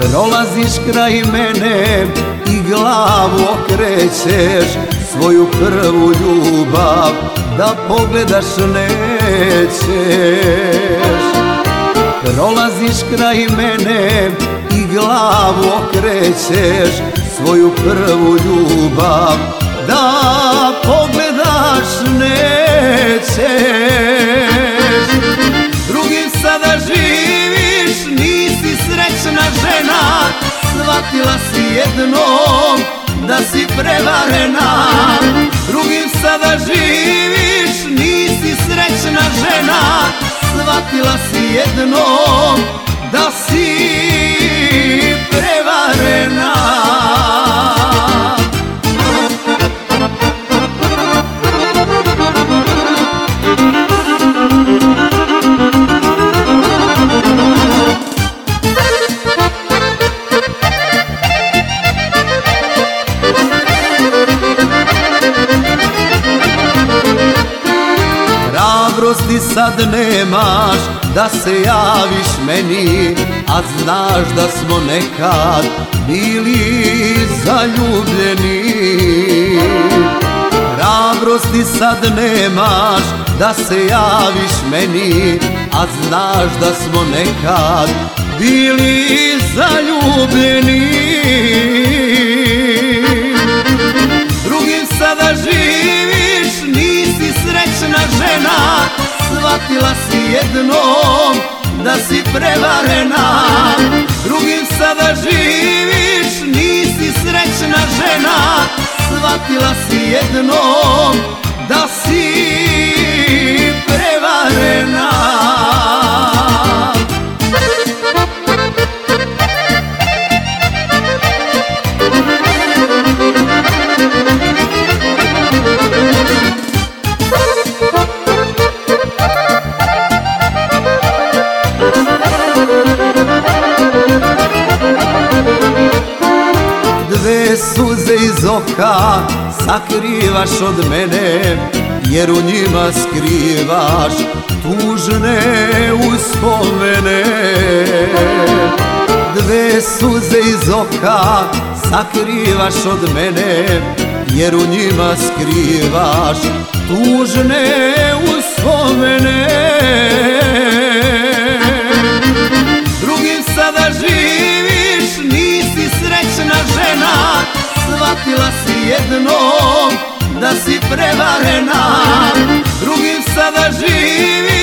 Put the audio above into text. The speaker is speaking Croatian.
Prolaziš kraj mene i glavu okrećeš Svoju prvu ljubav da pogledaš nećeš. Prolaziš kraj mene i glavu okrećeš Svoju prvu ljubav da pogledaš nećeš shvatila si jednom da si prevarena. Drugim sada živiš, nisi srećna žena. Shvatila si jednom da si hrabrosti sad nemaš da se javiš meni A znaš da smo nekad bili zaljubljeni. Hrabrosti sad nemaš da se javiš meni A znaš da smo nekad bili zaljubljeni. Drugim sada živiš, nisi srećna žena shvatila si jednom da si prevarena. Drugim sada živiš, nisi srećna žena. Shvatila si jednom da si Dve suze iz oka sakrivaš od mene Jer u njima skrivaš tužne uspomene. Dve suze iz oka sakrivaš od mene Jer u njima skrivaš tužne uspomene si jednom da si prevarena. Drugim sada živiš,